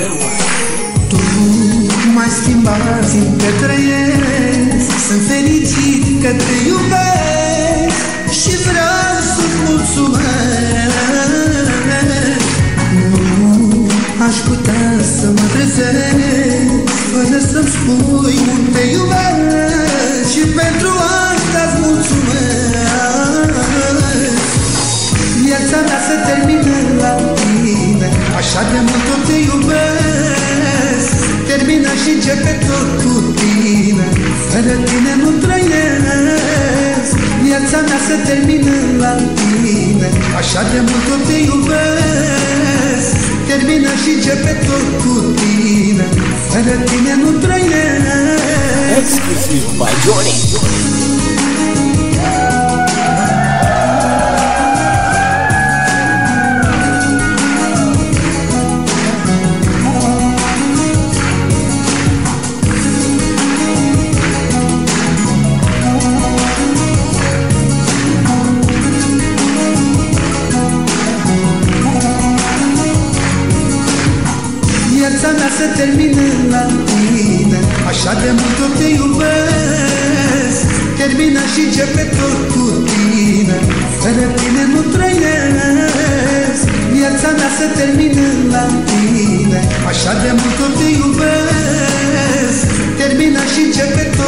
greu Tu mai schimbat, simt că trăiesc. Sunt fericit că te iubesc Și vreau să-ți mulțumesc. Nu aș putea să mă trezesc Fără să-mi spui unde iubesc Și pentru asta-ți mulțumesc. Viața mea se termină la tine. Așa de mult tot te iubesc. Termină și începe tot cu tine. Fără tine nu trăiesc. Viața mea se termină la tine. Așa de mult tot te iubesc. Termină și începe tot cu tine. Fără tine nu trăiesc. Exclusiv by Johnny. Se termină la tine. Așa de mult tot te iubesc. Termină și începe tot cu tine Fără tine nu trăiesc. Viața mea se termină la tine. Așa de mult tot te iubesc. Termină și începe tot cu